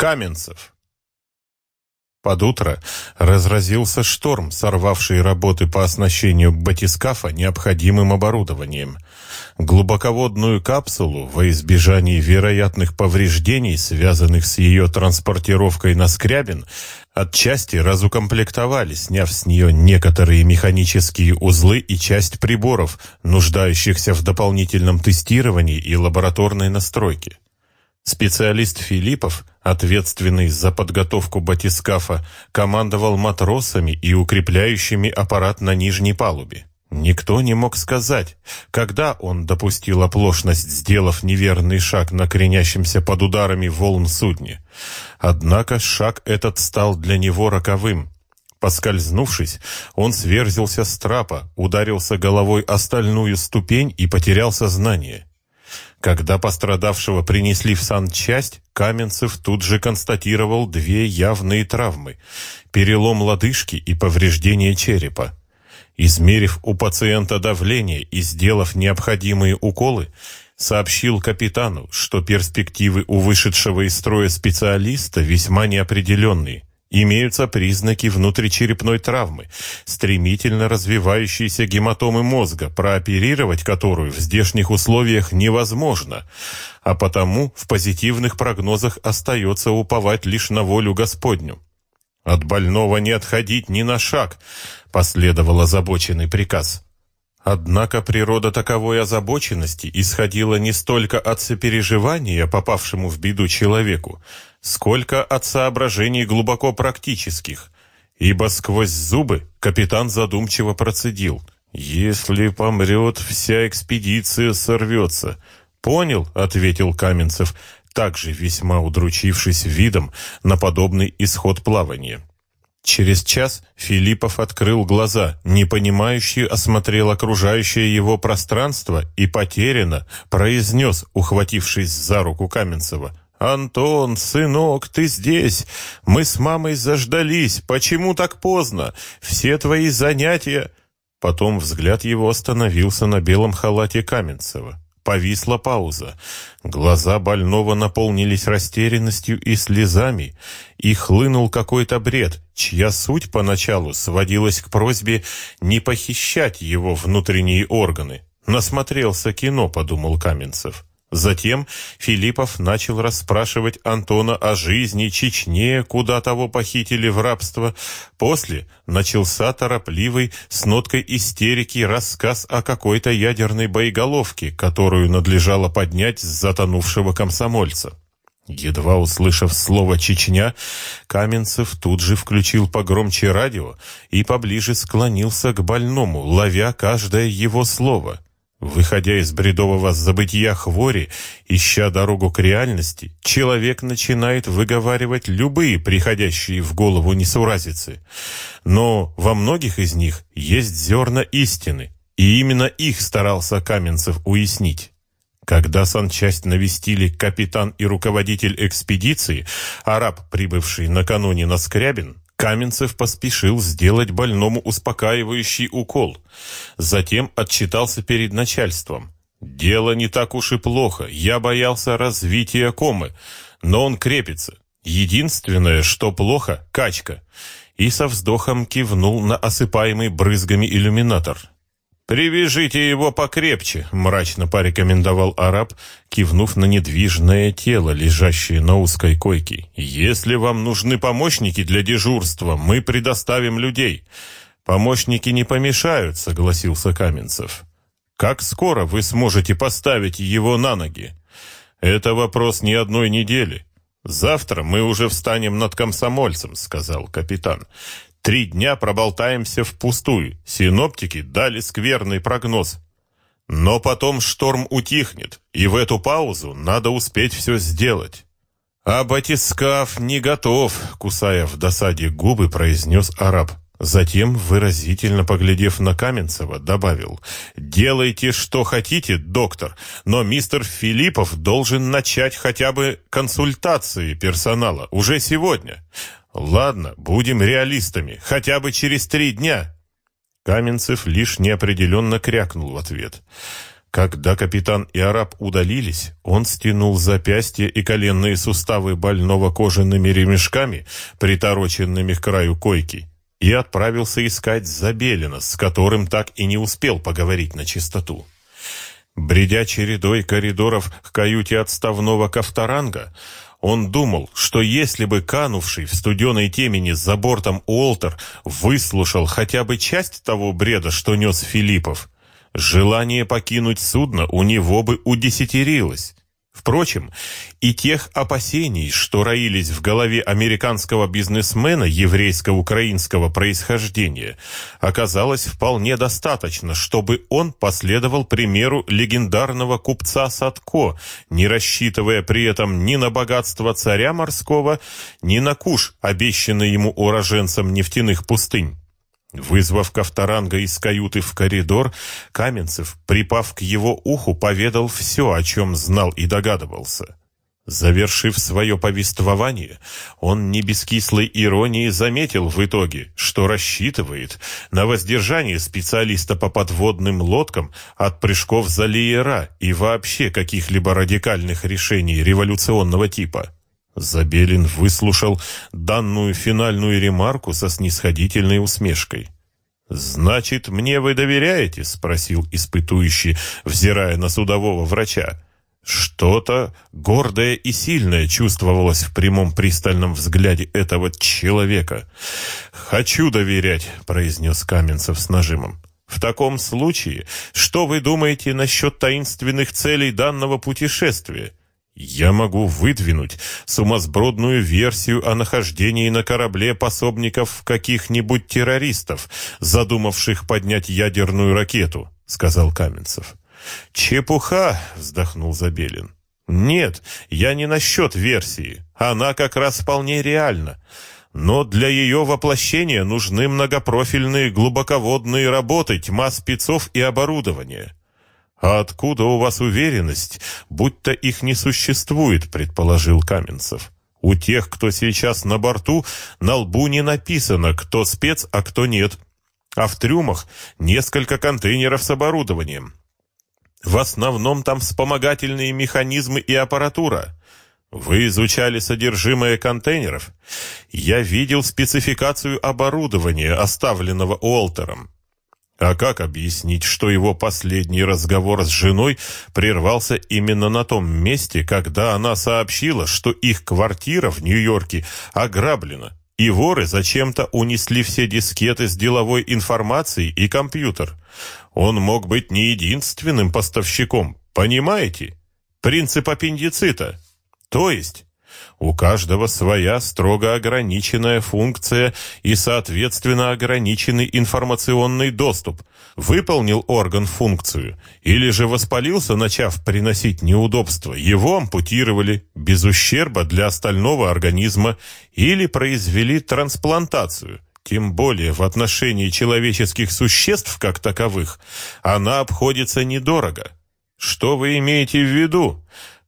Каменцев. Под утро разразился шторм, сорвавший работы по оснащению батискафа необходимым оборудованием. Глубоководную капсулу, во избежание вероятных повреждений, связанных с ее транспортировкой на Скрябин, отчасти разукомплектовали, сняв с нее некоторые механические узлы и часть приборов, нуждающихся в дополнительном тестировании и лабораторной настройке. Специалист Филиппов, ответственный за подготовку батискафа, командовал матросами и укрепляющими аппарат на нижней палубе. Никто не мог сказать, когда он допустил оплошность, сделав неверный шаг на кренящемся под ударами волн судне. Однако шаг этот стал для него роковым. Поскользнувшись, он сверзился с трапа, ударился головой о стальную ступень и потерял сознание. Когда пострадавшего принесли в санчасть, Каменцев тут же констатировал две явные травмы – перелом лодыжки и повреждение черепа. Измерив у пациента давление и сделав необходимые уколы, сообщил капитану, что перспективы у вышедшего из строя специалиста весьма неопределенные. Имеются признаки внутричерепной травмы, стремительно развивающейся гематомы мозга, прооперировать которую в здешних условиях невозможно, а потому в позитивных прогнозах остается уповать лишь на волю Господню. «От больного не отходить ни на шаг», — последовал озабоченный приказ. Однако природа таковой озабоченности исходила не столько от сопереживания попавшему в беду человеку, сколько от соображений глубоко практических, ибо сквозь зубы капитан задумчиво процедил. «Если помрет, вся экспедиция сорвется». «Понял», — ответил Каменцев, также весьма удручившись видом на подобный исход плавания. Через час Филиппов открыл глаза, непонимающе осмотрел окружающее его пространство и потерянно произнес, ухватившись за руку Каменцева. «Антон, сынок, ты здесь! Мы с мамой заждались! Почему так поздно? Все твои занятия...» Потом взгляд его остановился на белом халате Каменцева. Повисла пауза. Глаза больного наполнились растерянностью и слезами, и хлынул какой-то бред, чья суть поначалу сводилась к просьбе не похищать его внутренние органы. «Насмотрелся кино», — подумал Каменцев. Затем Филиппов начал расспрашивать Антона о жизни Чечне, куда того похитили в рабство. После начался торопливый, с ноткой истерики, рассказ о какой-то ядерной боеголовке, которую надлежало поднять с затонувшего комсомольца. Едва услышав слово «Чечня», Каменцев тут же включил погромче радио и поближе склонился к больному, ловя каждое его слово — Выходя из бредового забытия хвори, ища дорогу к реальности, человек начинает выговаривать любые приходящие в голову несуразицы. Но во многих из них есть зерна истины, и именно их старался Каменцев уяснить. Когда санчасть навестили капитан и руководитель экспедиции, араб, прибывший накануне на Скрябин, Каменцев поспешил сделать больному успокаивающий укол. Затем отчитался перед начальством. «Дело не так уж и плохо. Я боялся развития комы, но он крепится. Единственное, что плохо — качка». И со вздохом кивнул на осыпаемый брызгами иллюминатор. «Привяжите его покрепче», — мрачно порекомендовал араб, кивнув на недвижное тело, лежащее на узкой койке. «Если вам нужны помощники для дежурства, мы предоставим людей». «Помощники не помешают», — согласился Каменцев. «Как скоро вы сможете поставить его на ноги?» «Это вопрос не одной недели. Завтра мы уже встанем над комсомольцем», — сказал капитан. Три дня проболтаемся впустую. Синоптики дали скверный прогноз. Но потом шторм утихнет, и в эту паузу надо успеть все сделать. А батискаф не готов, кусая в досаде губы, произнес араб. Затем, выразительно поглядев на Каменцева, добавил, «Делайте, что хотите, доктор, но мистер Филиппов должен начать хотя бы консультации персонала уже сегодня. Ладно, будем реалистами, хотя бы через три дня. Каменцев лишь неопределенно крякнул в ответ. Когда капитан и араб удалились, он стянул запястья и коленные суставы больного кожаными ремешками, притороченными к краю койки, и отправился искать Забелина, с которым так и не успел поговорить на чистоту. Бредя чередой коридоров к каюте отставного Кавторанга, он думал, что если бы канувший в студеной темени за бортом Уолтер выслушал хотя бы часть того бреда, что нес Филиппов, желание покинуть судно у него бы удесятерилось. Впрочем, и тех опасений, что роились в голове американского бизнесмена еврейско-украинского происхождения, оказалось вполне достаточно, чтобы он последовал примеру легендарного купца Садко, не рассчитывая при этом ни на богатство царя морского, ни на куш, обещанный ему уроженцам нефтяных пустынь. Вызвав Ковторанга из каюты в коридор, Каменцев, припав к его уху, поведал все, о чем знал и догадывался. Завершив свое повествование, он не без кислой иронии заметил в итоге, что рассчитывает на воздержание специалиста по подводным лодкам от прыжков за леера и вообще каких-либо радикальных решений революционного типа. Забелин выслушал данную финальную ремарку со снисходительной усмешкой. «Значит, мне вы доверяете?» — спросил испытующий, взирая на судового врача. Что-то гордое и сильное чувствовалось в прямом пристальном взгляде этого человека. «Хочу доверять», — произнес Каменцев с нажимом. «В таком случае, что вы думаете насчет таинственных целей данного путешествия? Я могу выдвинуть сумасбродную версию о нахождении на корабле пособников каких-нибудь террористов, задумавших поднять ядерную ракету, сказал Каменцев. Чепуха, вздохнул Забелин. Нет, я не насчет версии. Она как раз вполне реальна. Но для ее воплощения нужны многопрофильные глубоководные работы, тьма спецов и оборудования. «А откуда у вас уверенность, будто их не существует?» — предположил Каменцев. «У тех, кто сейчас на борту, на лбу не написано, кто спец, а кто нет. А в трюмах несколько контейнеров с оборудованием. В основном там вспомогательные механизмы и аппаратура. Вы изучали содержимое контейнеров? Я видел спецификацию оборудования, оставленного Уолтером. А как объяснить, что его последний разговор с женой прервался именно на том месте, когда она сообщила, что их квартира в Нью-Йорке ограблена, и воры зачем-то унесли все дискеты с деловой информацией и компьютер? Он мог быть не единственным поставщиком, понимаете? Принцип аппендицита. То есть у каждого своя строго ограниченная функция и, соответственно, ограниченный информационный доступ. Выполнил орган функцию или же воспалился, начав приносить неудобства, его ампутировали без ущерба для остального организма или произвели трансплантацию. Тем более в отношении человеческих существ как таковых она обходится недорого. Что вы имеете в виду?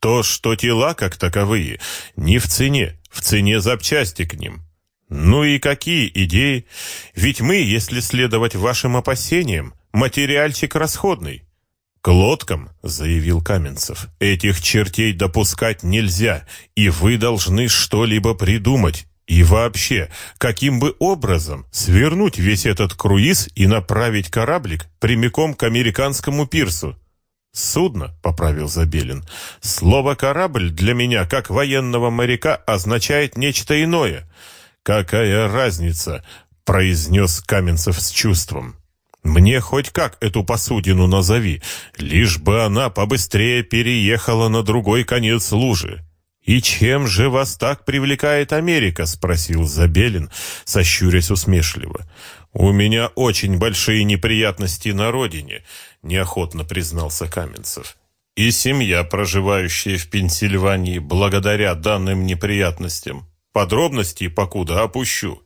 То, что тела, как таковые, не в цене, в цене запчасти к ним. Ну и какие идеи? Ведь мы, если следовать вашим опасениям, материальчик расходный. К лодкам, заявил Каменцев, этих чертей допускать нельзя, и вы должны что-либо придумать. И вообще, каким бы образом свернуть весь этот круиз и направить кораблик прямиком к американскому пирсу? «Судно», — поправил Забелин. «Слово «корабль» для меня, как военного моряка, означает нечто иное». «Какая разница?» — произнес Каменцев с чувством. «Мне хоть как эту посудину назови, лишь бы она побыстрее переехала на другой конец лужи». «И чем же вас так привлекает Америка?» — спросил Забелин, сощурясь усмешливо. «У меня очень большие неприятности на родине», — неохотно признался Каменцев. «И семья, проживающая в Пенсильвании, благодаря данным неприятностям. Подробности покуда опущу».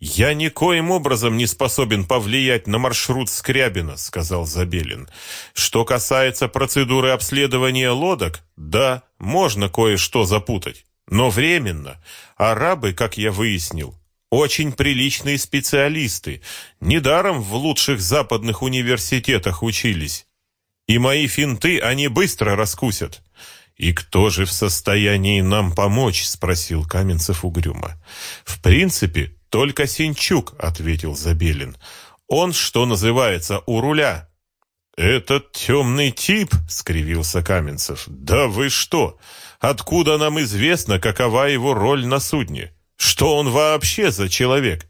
«Я никоим образом не способен повлиять на маршрут Скрябина», — сказал Забелин. «Что касается процедуры обследования лодок, да, можно кое-что запутать, но временно. Арабы, как я выяснил, очень приличные специалисты. Недаром в лучших западных университетах учились. И мои финты они быстро раскусят. «И кто же в состоянии нам помочь?» — спросил Каменцев угрюмо. «В принципе, только Синчук», — ответил Забелин. «Он, что называется, у руля». «Этот темный тип?» — скривился Каменцев. «Да вы что? Откуда нам известно, какова его роль на судне? Что он вообще за человек?»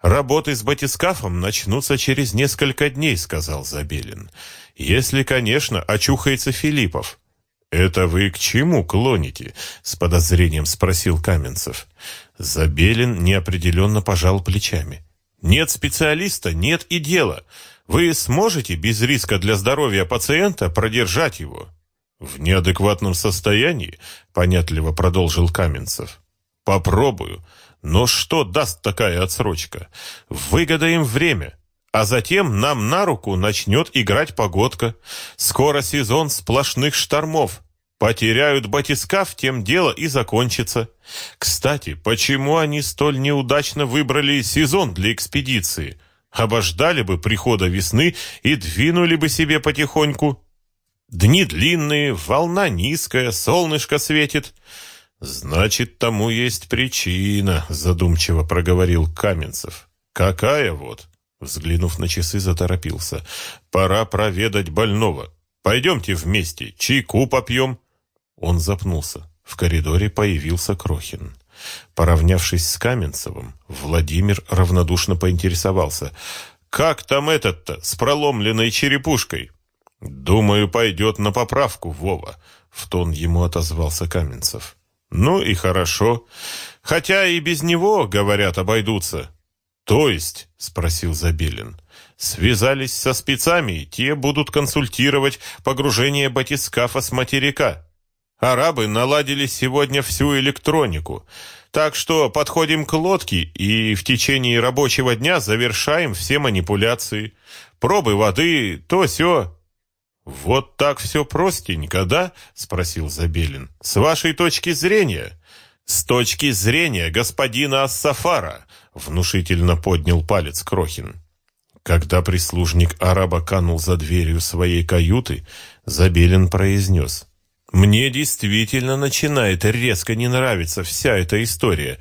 «Работы с батискафом начнутся через несколько дней», — сказал Забелин. «Если, конечно, очухается Филиппов». «Это вы к чему клоните?» — с подозрением спросил Каменцев. Забелин неопределенно пожал плечами. «Нет специалиста, нет и дела. Вы сможете без риска для здоровья пациента продержать его?» «В неадекватном состоянии?» — понятливо продолжил Каменцев. «Попробую. Но что даст такая отсрочка? Выгодаем время. А затем нам на руку начнет играть погодка. Скоро сезон сплошных штормов. Потеряют батискаф, тем дело и закончится. Кстати, почему они столь неудачно выбрали сезон для экспедиции? Обождали бы прихода весны и двинули бы себе потихоньку. Дни длинные, волна низкая, солнышко светит. Значит, тому есть причина, задумчиво проговорил Каменцев. Какая вот? Взглянув на часы, заторопился. «Пора проведать больного. Пойдемте вместе, чайку попьем». Он запнулся. В коридоре появился Крохин. Поравнявшись с Каменцевым, Владимир равнодушно поинтересовался. «Как там этот-то, с проломленной черепушкой?» «Думаю, пойдет на поправку, Вова», — в тон ему отозвался Каменцев. «Ну и хорошо. Хотя и без него, говорят, обойдутся. «То есть?» — спросил Забелин. «Связались со спецами, те будут консультировать погружение батискафа с материка. Арабы наладили сегодня всю электронику, так что подходим к лодке и в течение рабочего дня завершаем все манипуляции. Пробы воды, то все. «Вот так все простенько, да?» — спросил Забелин. «С вашей точки зрения?» «С точки зрения господина Ассафара», — внушительно поднял палец Крохин. Когда прислужник араба канул за дверью своей каюты, Забелин произнес. «Мне действительно начинает резко не нравиться вся эта история.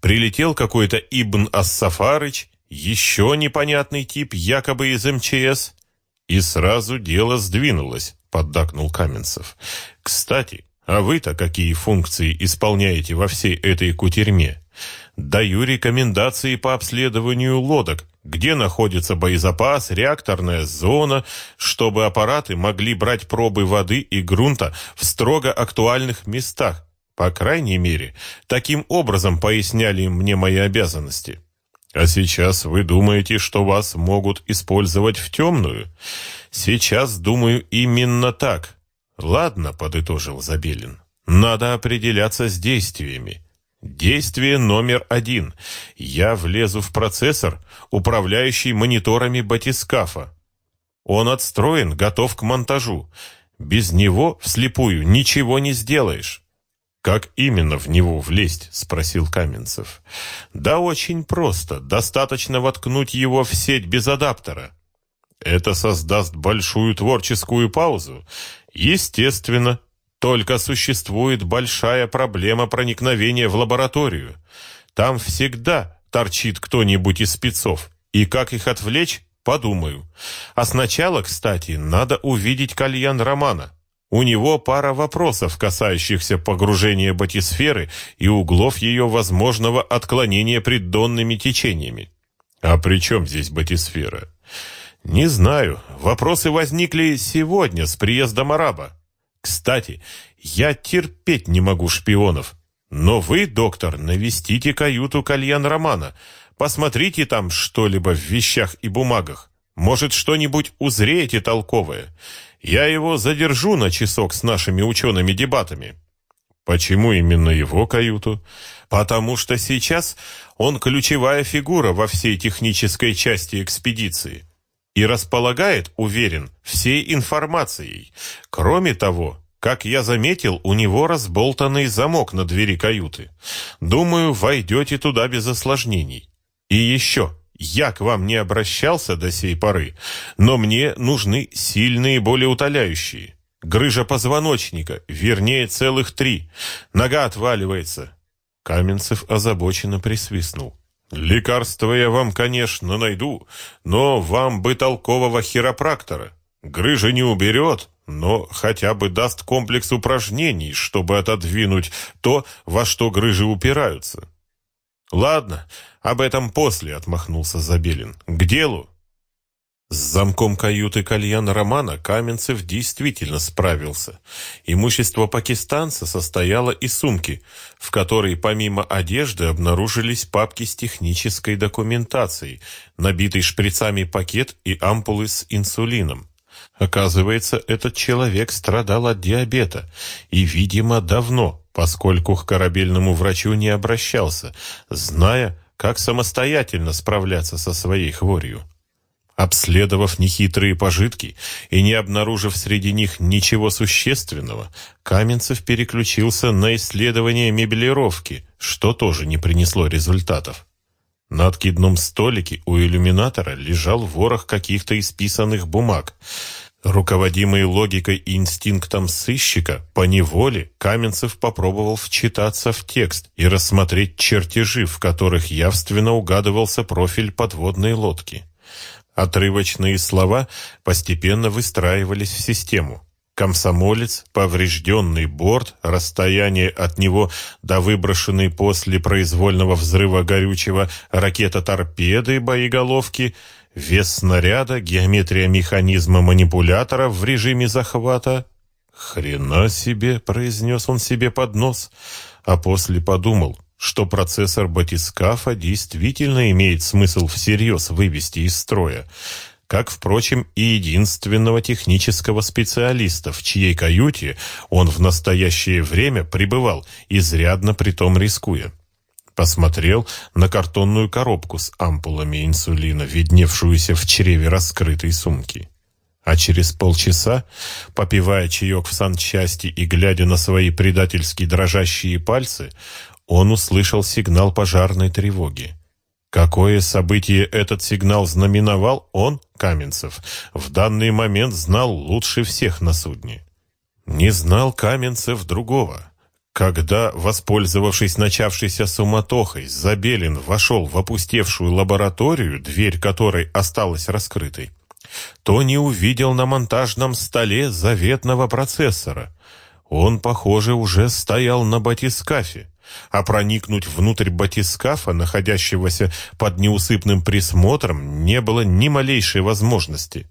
Прилетел какой-то Ибн Ассафарыч, еще непонятный тип, якобы из МЧС, и сразу дело сдвинулось», — поддакнул Каменцев. «Кстати, а вы-то какие функции исполняете во всей этой кутерьме? Даю рекомендации по обследованию лодок, где находится боезапас, реакторная зона, чтобы аппараты могли брать пробы воды и грунта в строго актуальных местах. По крайней мере, таким образом поясняли мне мои обязанности. А сейчас вы думаете, что вас могут использовать в темную? Сейчас думаю именно так. «Ладно», — подытожил Забелин, — «надо определяться с действиями. Действие номер один. Я влезу в процессор, управляющий мониторами батискафа. Он отстроен, готов к монтажу. Без него вслепую ничего не сделаешь». «Как именно в него влезть?» — спросил Каменцев. «Да очень просто. Достаточно воткнуть его в сеть без адаптера. Это создаст большую творческую паузу Естественно, только существует большая проблема проникновения в лабораторию. Там всегда торчит кто-нибудь из спецов. И как их отвлечь, подумаю. А сначала, кстати, надо увидеть кальян Романа. У него пара вопросов, касающихся погружения батисферы и углов ее возможного отклонения преддонными течениями. А при чем здесь батисфера? «Не знаю. Вопросы возникли сегодня с приездом араба. Кстати, я терпеть не могу шпионов. Но вы, доктор, навестите каюту Кальян Романа. Посмотрите там что-либо в вещах и бумагах. Может, что-нибудь узреете толковое. Я его задержу на часок с нашими учеными-дебатами». Почему именно его каюту? Потому что сейчас он ключевая фигура во всей технической части экспедиции и располагает, уверен, всей информацией. Кроме того, как я заметил, у него разболтанный замок на двери каюты. Думаю, войдете туда без осложнений. И еще, я к вам не обращался до сей поры, но мне нужны сильные болеутоляющие. Грыжа позвоночника, вернее, целых три. Нога отваливается. Каменцев озабоченно присвистнул. Лекарства я вам, конечно, найду, но вам бы толкового хиропрактора. Грыжа не уберет, но хотя бы даст комплекс упражнений, чтобы отодвинуть то, во что грыжи упираются. Ладно, об этом после, отмахнулся Забелин. К делу. С замком каюты кальяна Романа Каменцев действительно справился. Имущество пакистанца состояло из сумки, в которой помимо одежды обнаружились папки с технической документацией, набитый шприцами пакет и ампулы с инсулином. Оказывается, этот человек страдал от диабета, и, видимо, давно, поскольку к корабельному врачу не обращался, зная, как самостоятельно справляться со своей хворью. Обследовав нехитрые пожитки и не обнаружив среди них ничего существенного, Каменцев переключился на исследование мебелировки, что тоже не принесло результатов. На откидном столике у иллюминатора лежал ворох каких-то исписанных бумаг. Руководимый логикой и инстинктом сыщика, по неволе Каменцев попробовал вчитаться в текст и рассмотреть чертежи, в которых явственно угадывался профиль подводной лодки. Отрывочные слова постепенно выстраивались в систему. Комсомолец, поврежденный борт, расстояние от него до выброшенной после произвольного взрыва горючего ракета-торпеды боеголовки, вес снаряда, геометрия механизма манипулятора в режиме захвата. «Хрена себе!» — произнес он себе под нос, а после подумал, что процессор батискафа действительно имеет смысл всерьез вывести из строя, как, впрочем, и единственного технического специалиста, в чьей каюте он в настоящее время пребывал, изрядно притом рискуя. Посмотрел на картонную коробку с ампулами инсулина, видневшуюся в чреве раскрытой сумки. А через полчаса, попивая чаек в санчасти и глядя на свои предательски дрожащие пальцы, он услышал сигнал пожарной тревоги. Какое событие этот сигнал знаменовал, он, Каменцев, в данный момент знал лучше всех на судне. Не знал Каменцев другого. Когда, воспользовавшись начавшейся суматохой, Забелин вошел в опустевшую лабораторию, дверь которой осталась раскрытой, то не увидел на монтажном столе заветного процессора. Он, похоже, уже стоял на батискафе а проникнуть внутрь батискафа, находящегося под неусыпным присмотром, не было ни малейшей возможности.